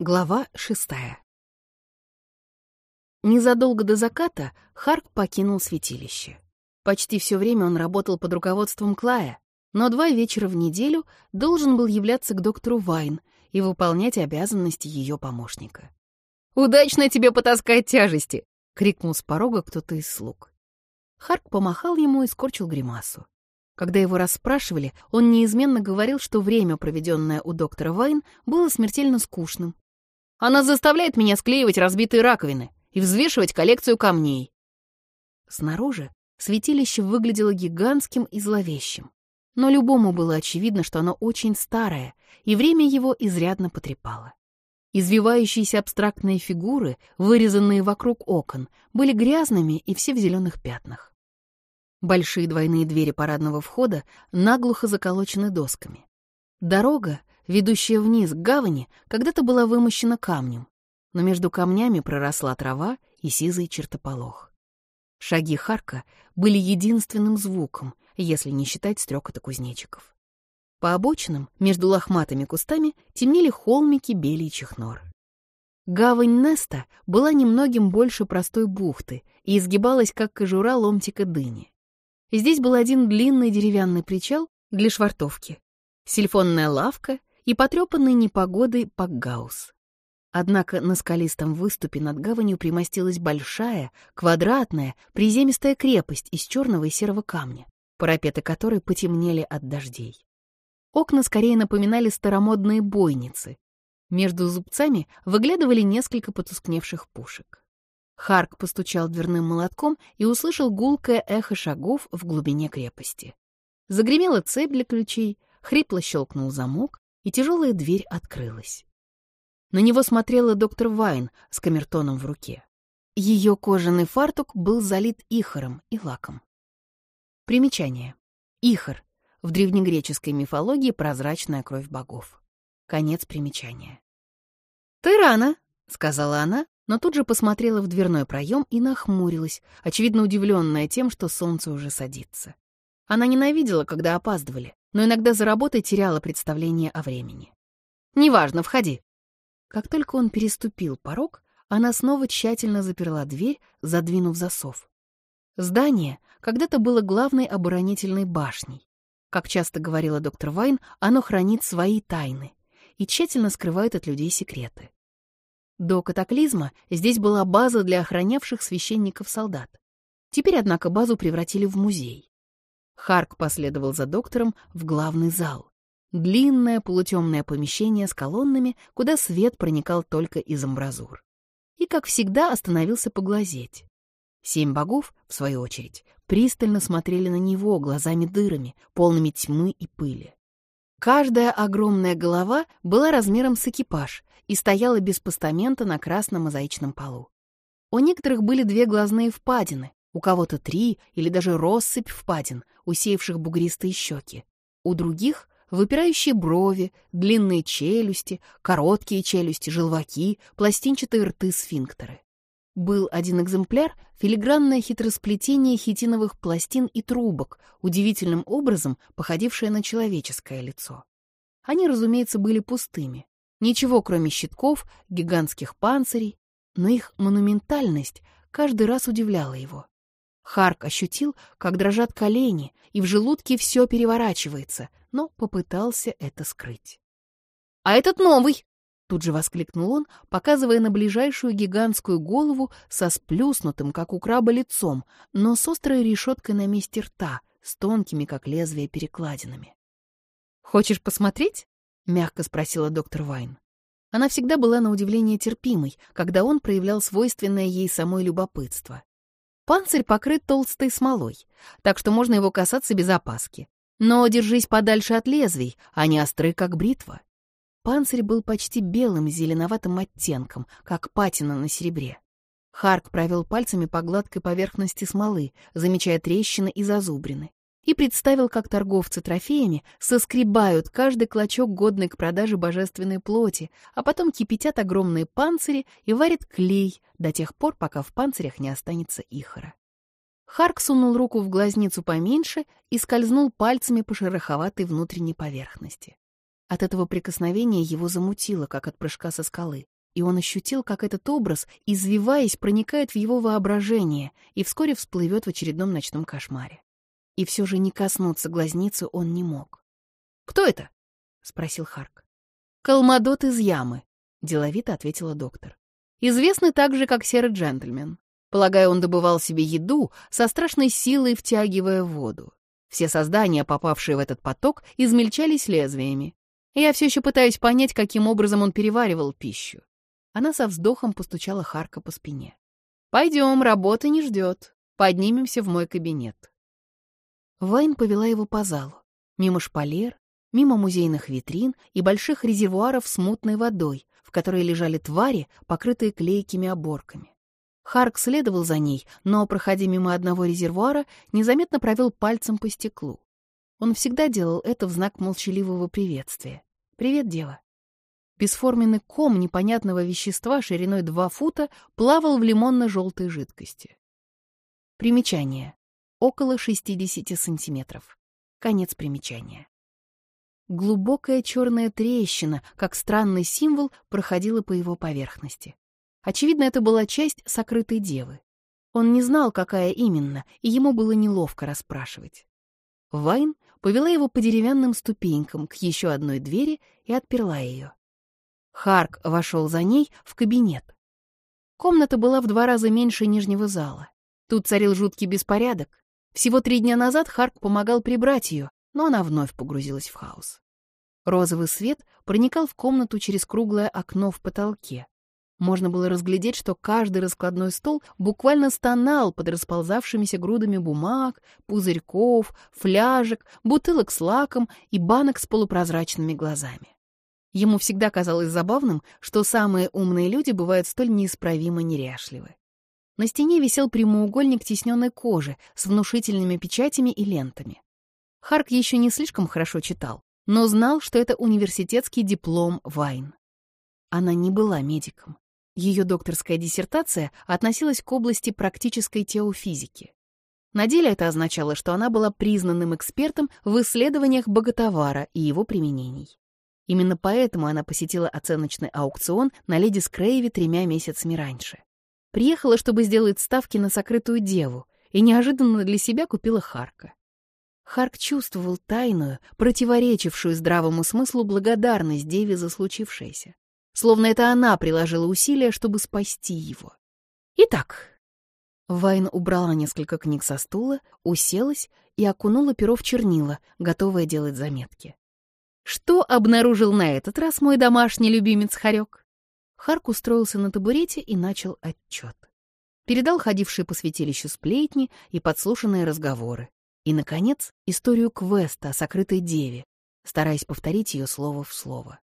Глава шестая. Незадолго до заката Харк покинул святилище. Почти все время он работал под руководством Клая, но два вечера в неделю должен был являться к доктору Вайн и выполнять обязанности ее помощника. «Удачно тебе потаскать тяжести!» — крикнул с порога кто-то из слуг. Харк помахал ему и скорчил гримасу. Когда его расспрашивали, он неизменно говорил, что время, проведенное у доктора Вайн, было смертельно скучным, она заставляет меня склеивать разбитые раковины и взвешивать коллекцию камней. Снаружи святилище выглядело гигантским и зловещим. Но любому было очевидно, что оно очень старое, и время его изрядно потрепало. Извивающиеся абстрактные фигуры, вырезанные вокруг окон, были грязными и все в зеленых пятнах. Большие двойные двери парадного входа наглухо заколочены досками. Дорога, ведущая вниз к гавани, когда-то была вымощена камнем, но между камнями проросла трава и сизый чертополох. Шаги Харка были единственным звуком, если не считать стрекота кузнечиков. По обочинам, между лохматыми кустами, темнели холмики беличьих нор. Гавань Неста была немногим больше простой бухты и изгибалась, как кожура ломтика дыни. Здесь был один длинный деревянный причал для швартовки, сильфонная лавка и потрепанный непогодой Пакгаус. Однако на скалистом выступе над гаванью примостилась большая, квадратная, приземистая крепость из черного и серого камня, парапеты которой потемнели от дождей. Окна скорее напоминали старомодные бойницы. Между зубцами выглядывали несколько потускневших пушек. Харк постучал дверным молотком и услышал гулкое эхо шагов в глубине крепости. Загремела цепь для ключей, хрипло щелкнул замок, и тяжелая дверь открылась. На него смотрела доктор Вайн с камертоном в руке. Ее кожаный фартук был залит ихором и лаком. Примечание. Ихор. В древнегреческой мифологии прозрачная кровь богов. Конец примечания. «Ты рано», — сказала она, но тут же посмотрела в дверной проем и нахмурилась, очевидно удивленная тем, что солнце уже садится. Она ненавидела, когда опаздывали, но иногда за работой теряла представление о времени. «Неважно, входи». Как только он переступил порог, она снова тщательно заперла дверь, задвинув засов. Здание когда-то было главной оборонительной башней. Как часто говорила доктор Вайн, оно хранит свои тайны и тщательно скрывает от людей секреты. До катаклизма здесь была база для охранявших священников солдат. Теперь, однако, базу превратили в музей. Харк последовал за доктором в главный зал. Длинное полутемное помещение с колоннами, куда свет проникал только из амбразур. И, как всегда, остановился поглазеть. Семь богов, в свою очередь, пристально смотрели на него глазами-дырами, полными тьмы и пыли. Каждая огромная голова была размером с экипаж и стояла без постамента на красном мозаичном полу. У некоторых были две глазные впадины, у кого-то три или даже россыпь впадин, усеявших бугристые щеки. У других — выпирающие брови, длинные челюсти, короткие челюсти, желваки, пластинчатые рты-сфинктеры. Был один экземпляр — филигранное хитросплетение хитиновых пластин и трубок, удивительным образом походившее на человеческое лицо. Они, разумеется, были пустыми. Ничего, кроме щитков, гигантских панцирей, но их монументальность каждый раз удивляла его. Харк ощутил, как дрожат колени, и в желудке все переворачивается, но попытался это скрыть. «А этот новый!» — тут же воскликнул он, показывая на ближайшую гигантскую голову со сплюснутым, как у краба, лицом, но с острой решеткой на месте рта, с тонкими, как лезвие, перекладинами. «Хочешь посмотреть?» — мягко спросила доктор Вайн. Она всегда была на удивление терпимой, когда он проявлял свойственное ей самой любопытство. Панцирь покрыт толстой смолой, так что можно его касаться без опаски. Но держись подальше от лезвий, они остры, как бритва. Панцирь был почти белым зеленоватым оттенком, как патина на серебре. Харк провел пальцами по гладкой поверхности смолы, замечая трещины и зазубрины и представил, как торговцы трофеями соскребают каждый клочок годный к продаже божественной плоти, а потом кипятят огромные панцири и варят клей до тех пор, пока в панцирях не останется ихора. Харк сунул руку в глазницу поменьше и скользнул пальцами по шероховатой внутренней поверхности. От этого прикосновения его замутило, как от прыжка со скалы, и он ощутил, как этот образ, извиваясь, проникает в его воображение и вскоре всплывет в очередном ночном кошмаре. И все же не коснуться глазницы он не мог. «Кто это?» — спросил Харк. «Калмадот из ямы», — деловито ответила доктор. «Известный также как серый джентльмен. Полагаю, он добывал себе еду, со страшной силой втягивая воду. Все создания, попавшие в этот поток, измельчались лезвиями. Я все еще пытаюсь понять, каким образом он переваривал пищу. Она со вздохом постучала Харка по спине. «Пойдем, работа не ждет. Поднимемся в мой кабинет». Вайн повела его по залу, мимо шпалер, мимо музейных витрин и больших резервуаров с мутной водой, в которой лежали твари, покрытые клейкими оборками. Харк следовал за ней, но, проходя мимо одного резервуара, незаметно провел пальцем по стеклу. Он всегда делал это в знак молчаливого приветствия. «Привет, дева». Бесформенный ком непонятного вещества шириной 2 фута плавал в лимонно-желтой жидкости. Примечание. Около 60 сантиметров. Конец примечания. Глубокая черная трещина, как странный символ, проходила по его поверхности. Очевидно, это была часть сокрытой девы. Он не знал, какая именно, и ему было неловко расспрашивать. Вайн повела его по деревянным ступенькам к еще одной двери и отперла ее. Харк вошел за ней в кабинет. Комната была в два раза меньше нижнего зала. Тут царил жуткий беспорядок. Всего три дня назад Харк помогал прибрать ее, но она вновь погрузилась в хаос. Розовый свет проникал в комнату через круглое окно в потолке. Можно было разглядеть, что каждый раскладной стол буквально стонал под расползавшимися грудами бумаг, пузырьков, фляжек, бутылок с лаком и банок с полупрозрачными глазами. Ему всегда казалось забавным, что самые умные люди бывают столь неисправимо неряшливы. На стене висел прямоугольник тисненной кожи с внушительными печатями и лентами. Харк еще не слишком хорошо читал, но знал, что это университетский диплом Вайн. Она не была медиком. Ее докторская диссертация относилась к области практической теофизики. На деле это означало, что она была признанным экспертом в исследованиях боготовара и его применений. Именно поэтому она посетила оценочный аукцион на леди Скрейве тремя месяцами раньше. Приехала, чтобы сделать ставки на сокрытую деву, и неожиданно для себя купила Харка. Харк чувствовал тайную, противоречившую здравому смыслу благодарность деве за случившееся словно это она приложила усилия, чтобы спасти его. Итак, Вайн убрала несколько книг со стула, уселась и окунула перо в чернила, готовая делать заметки. Что обнаружил на этот раз мой домашний любимец Харек? Харк устроился на табурете и начал отчет. Передал ходившие по святилищу сплетни и подслушанные разговоры. И, наконец, историю квеста о сокрытой деве, стараясь повторить ее слово в слово.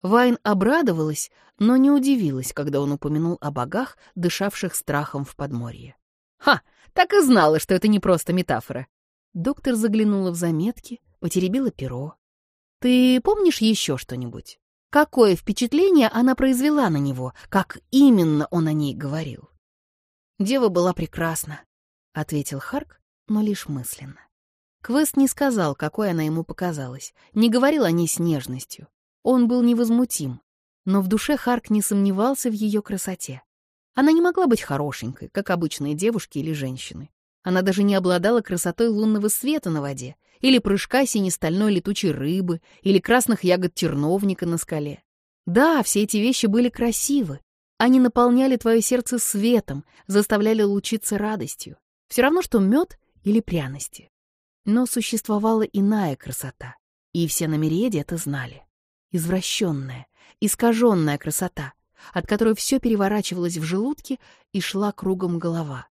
Вайн обрадовалась, но не удивилась, когда он упомянул о богах, дышавших страхом в подморье. «Ха! Так и знала, что это не просто метафора!» Доктор заглянула в заметки, потеребила перо. «Ты помнишь еще что-нибудь? Какое впечатление она произвела на него? Как именно он о ней говорил?» «Дева была прекрасна», — ответил Харк, но лишь мысленно. Квест не сказал, какой она ему показалась, не говорил о ней с нежностью. Он был невозмутим, но в душе Харк не сомневался в ее красоте. Она не могла быть хорошенькой, как обычные девушки или женщины. Она даже не обладала красотой лунного света на воде, или прыжка синестальной летучей рыбы, или красных ягод терновника на скале. Да, все эти вещи были красивы. Они наполняли твое сердце светом, заставляли лучиться радостью. Все равно, что мед или пряности. Но существовала иная красота, и все на Мереде это знали извращенная, искаженная красота, от которой все переворачивалось в желудке и шла кругом голова.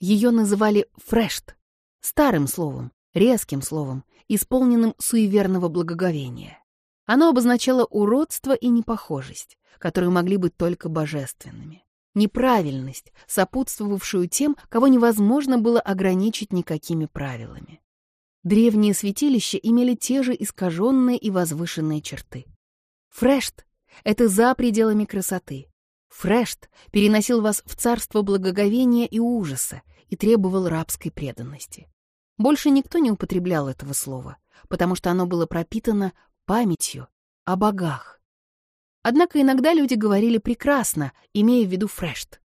Ее называли фрешт, старым словом, резким словом, исполненным суеверного благоговения. Оно обозначало уродство и непохожесть, которые могли быть только божественными. Неправильность, сопутствовавшую тем, кого невозможно было ограничить никакими правилами. Древние святилища имели те же искаженные и возвышенные черты. Фрешт — это за пределами красоты. Фрешт переносил вас в царство благоговения и ужаса и требовал рабской преданности. Больше никто не употреблял этого слова, потому что оно было пропитано памятью о богах. Однако иногда люди говорили прекрасно, имея в виду Фрешт.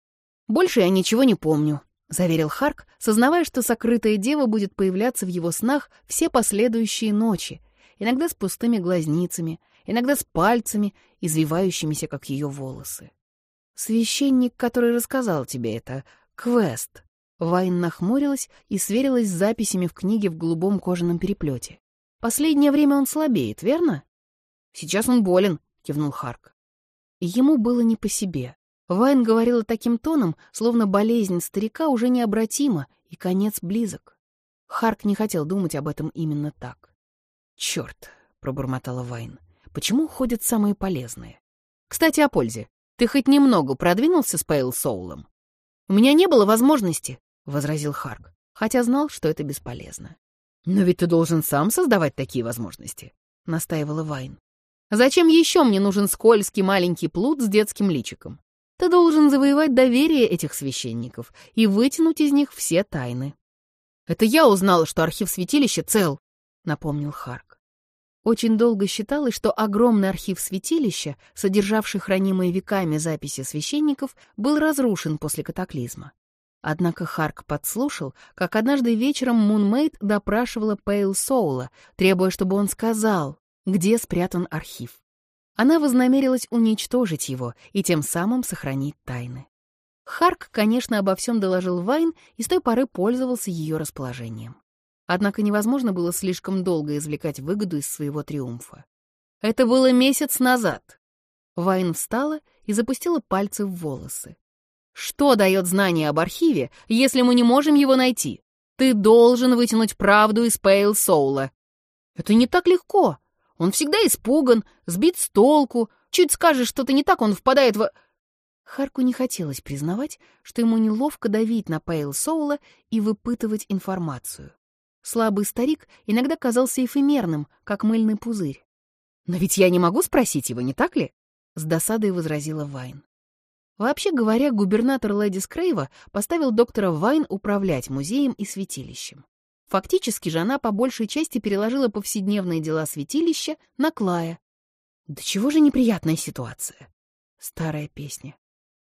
«Больше я ничего не помню», — заверил Харк, сознавая, что сокрытая дева будет появляться в его снах все последующие ночи, иногда с пустыми глазницами, иногда с пальцами, извивающимися, как ее волосы. «Священник, который рассказал тебе это, Квест». Вайн нахмурилась и сверилась с записями в книге в голубом кожаном переплете. «Последнее время он слабеет, верно?» «Сейчас он болен», — кивнул Харк. Ему было не по себе. Вайн говорила таким тоном, словно болезнь старика уже необратима и конец близок. Харк не хотел думать об этом именно так. «Чёрт», — пробормотала Вайн, — «почему ходят самые полезные? Кстати, о пользе. Ты хоть немного продвинулся с Пейл Соулом?» «У меня не было возможности», — возразил Харк, хотя знал, что это бесполезно. «Но ведь ты должен сам создавать такие возможности», — настаивала Вайн. «Зачем еще мне нужен скользкий маленький плут с детским личиком? Ты должен завоевать доверие этих священников и вытянуть из них все тайны». «Это я узнала, что архив святилища цел», — напомнил Харк. Очень долго считалось, что огромный архив святилища, содержавший хранимые веками записи священников, был разрушен после катаклизма. Однако Харк подслушал, как однажды вечером Мунмейд допрашивала Пейл Соула, требуя, чтобы он сказал, где спрятан архив. Она вознамерилась уничтожить его и тем самым сохранить тайны. Харк, конечно, обо всем доложил Вайн и с той поры пользовался ее расположением. Однако невозможно было слишком долго извлекать выгоду из своего триумфа. Это было месяц назад. Вайн встала и запустила пальцы в волосы. Что дает знание об архиве, если мы не можем его найти? Ты должен вытянуть правду из Пейл Соула. Это не так легко. Он всегда испуган, сбит с толку. Чуть скажешь что-то не так, он впадает в... Харку не хотелось признавать, что ему неловко давить на Пейл Соула и выпытывать информацию. Слабый старик иногда казался эфемерным, как мыльный пузырь. «Но ведь я не могу спросить его, не так ли?» — с досадой возразила Вайн. Вообще говоря, губернатор Леди Скрейва поставил доктора Вайн управлять музеем и святилищем. Фактически же она по большей части переложила повседневные дела святилища на Клая. Да чего же неприятная ситуация? Старая песня.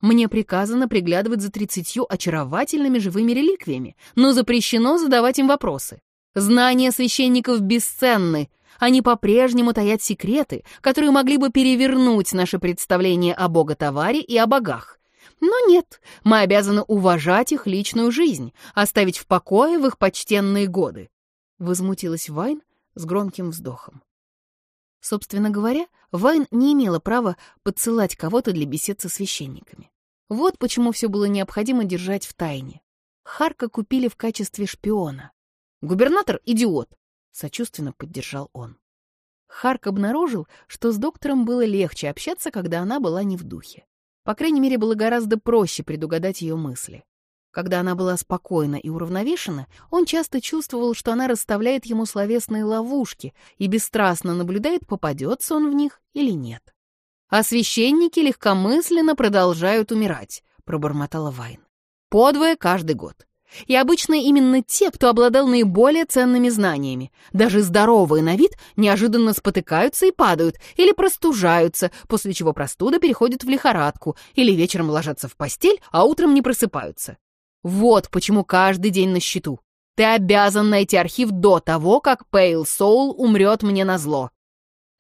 Мне приказано приглядывать за тридцатью очаровательными живыми реликвиями, но запрещено задавать им вопросы. Знания священников бесценны. Они по-прежнему таят секреты, которые могли бы перевернуть наше представление о бога-товаре и о богах. Но нет, мы обязаны уважать их личную жизнь, оставить в покое в их почтенные годы. Возмутилась Вайн с громким вздохом. Собственно говоря, Вайн не имела права подсылать кого-то для бесед со священниками. Вот почему все было необходимо держать в тайне. Харка купили в качестве шпиона. Губернатор — идиот, Сочувственно поддержал он. Харк обнаружил, что с доктором было легче общаться, когда она была не в духе. По крайней мере, было гораздо проще предугадать ее мысли. Когда она была спокойна и уравновешена, он часто чувствовал, что она расставляет ему словесные ловушки и бесстрастно наблюдает, попадется он в них или нет. «А священники легкомысленно продолжают умирать», — пробормотала Вайн. «Подвое каждый год. И обычно именно те, кто обладал наиболее ценными знаниями. Даже здоровые на вид неожиданно спотыкаются и падают, или простужаются, после чего простуда переходит в лихорадку, или вечером ложатся в постель, а утром не просыпаются. Вот почему каждый день на счету. Ты обязан найти архив до того, как Пейл Соул умрет мне на зло.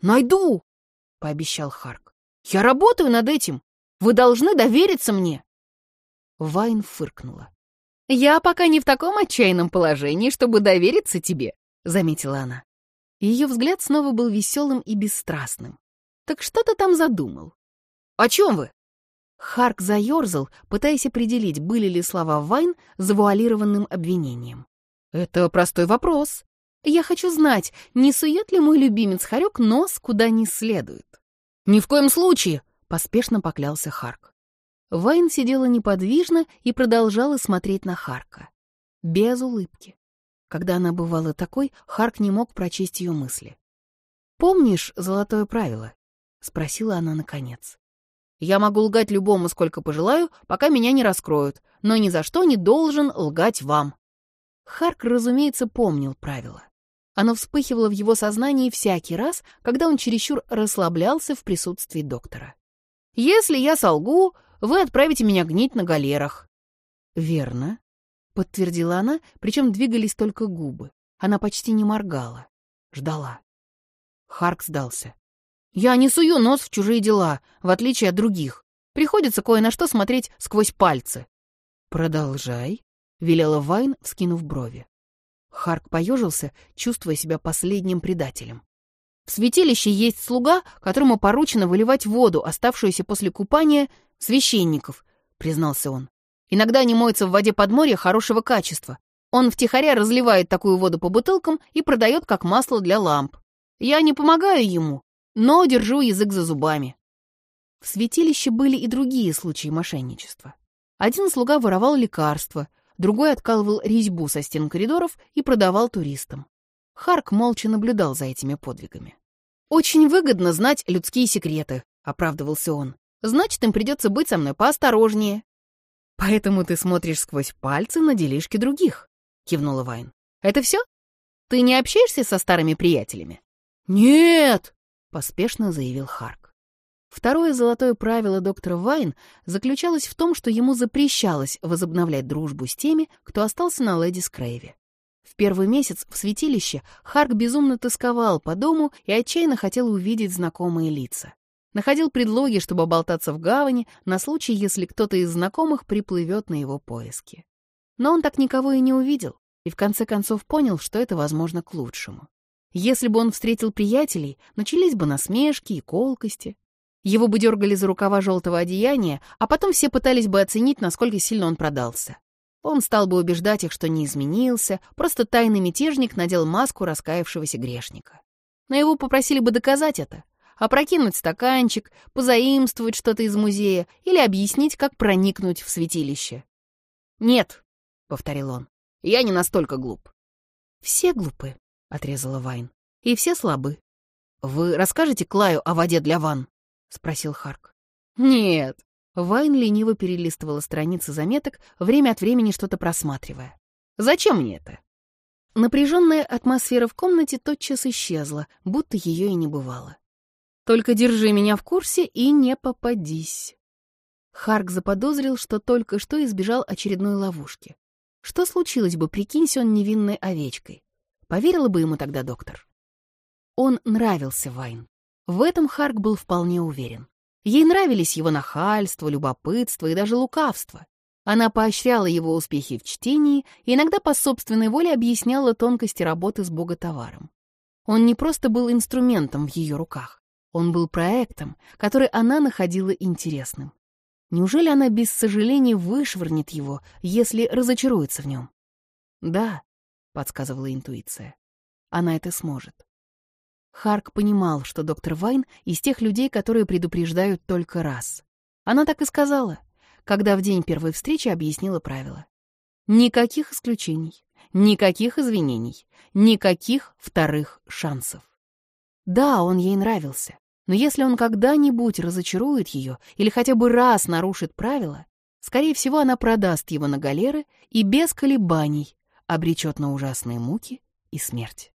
«Найду!» — пообещал Харк. «Я работаю над этим. Вы должны довериться мне!» Вайн фыркнула. «Я пока не в таком отчаянном положении, чтобы довериться тебе», — заметила она. Ее взгляд снова был веселым и бесстрастным. «Так что ты там задумал?» «О чем вы?» Харк заерзал, пытаясь определить, были ли слова Вайн завуалированным обвинением. «Это простой вопрос. Я хочу знать, не сует ли мой любимец Харек нос куда не следует?» «Ни в коем случае!» — поспешно поклялся Харк. Вайн сидела неподвижно и продолжала смотреть на Харка. Без улыбки. Когда она бывала такой, Харк не мог прочесть ее мысли. «Помнишь золотое правило?» — спросила она наконец. «Я могу лгать любому, сколько пожелаю, пока меня не раскроют, но ни за что не должен лгать вам». Харк, разумеется, помнил правила. Оно вспыхивало в его сознании всякий раз, когда он чересчур расслаблялся в присутствии доктора. «Если я солгу, вы отправите меня гнить на галерах». «Верно», — подтвердила она, причем двигались только губы. Она почти не моргала. Ждала. Харк сдался. «Я не сую нос в чужие дела, в отличие от других. Приходится кое на что смотреть сквозь пальцы». «Продолжай», — велела Вайн, вскинув брови. Харк поежился, чувствуя себя последним предателем. В святилище есть слуга, которому поручено выливать воду, оставшуюся после купания, священников, признался он. Иногда они моются в воде подморья хорошего качества. Он втихаря разливает такую воду по бутылкам и продает как масло для ламп. Я не помогаю ему, но держу язык за зубами. В святилище были и другие случаи мошенничества. Один слуга воровал лекарства, другой откалывал резьбу со стен коридоров и продавал туристам. Харк молча наблюдал за этими подвигами. «Очень выгодно знать людские секреты», — оправдывался он. «Значит, им придется быть со мной поосторожнее». «Поэтому ты смотришь сквозь пальцы на делишки других», — кивнула Вайн. «Это все? Ты не общаешься со старыми приятелями?» «Нет!» — поспешно заявил Харк. Второе золотое правило доктора Вайн заключалось в том, что ему запрещалось возобновлять дружбу с теми, кто остался на Леди Скрейве. В первый месяц в святилище Харк безумно тосковал по дому и отчаянно хотел увидеть знакомые лица. Находил предлоги, чтобы болтаться в гавани на случай, если кто-то из знакомых приплывет на его поиски. Но он так никого и не увидел, и в конце концов понял, что это, возможно, к лучшему. Если бы он встретил приятелей, начались бы насмешки и колкости. Его бы дергали за рукава желтого одеяния, а потом все пытались бы оценить, насколько сильно он продался. Он стал бы убеждать их, что не изменился, просто тайный мятежник надел маску раскаявшегося грешника. Но его попросили бы доказать это, опрокинуть стаканчик, позаимствовать что-то из музея или объяснить, как проникнуть в святилище. «Нет», — повторил он, — «я не настолько глуп». «Все глупы», — отрезала Вайн, — «и все слабы». «Вы расскажете Клаю о воде для ванн?» — спросил Харк. «Нет», Вайн лениво перелистывала страницы заметок, время от времени что-то просматривая. «Зачем мне это?» Напряженная атмосфера в комнате тотчас исчезла, будто ее и не бывало. «Только держи меня в курсе и не попадись». Харк заподозрил, что только что избежал очередной ловушки. Что случилось бы, прикинься он невинной овечкой? Поверила бы ему тогда доктор? Он нравился Вайн. В этом Харк был вполне уверен. Ей нравились его нахальство, любопытство и даже лукавство. Она поощряла его успехи в чтении и иногда по собственной воле объясняла тонкости работы с боготоваром. Он не просто был инструментом в ее руках, он был проектом, который она находила интересным. Неужели она без сожаления вышвырнет его, если разочаруется в нем? «Да», — подсказывала интуиция, — «она это сможет». Харк понимал, что доктор Вайн из тех людей, которые предупреждают только раз. Она так и сказала, когда в день первой встречи объяснила правила. Никаких исключений, никаких извинений, никаких вторых шансов. Да, он ей нравился, но если он когда-нибудь разочарует ее или хотя бы раз нарушит правила, скорее всего, она продаст его на галеры и без колебаний обречет на ужасные муки и смерть.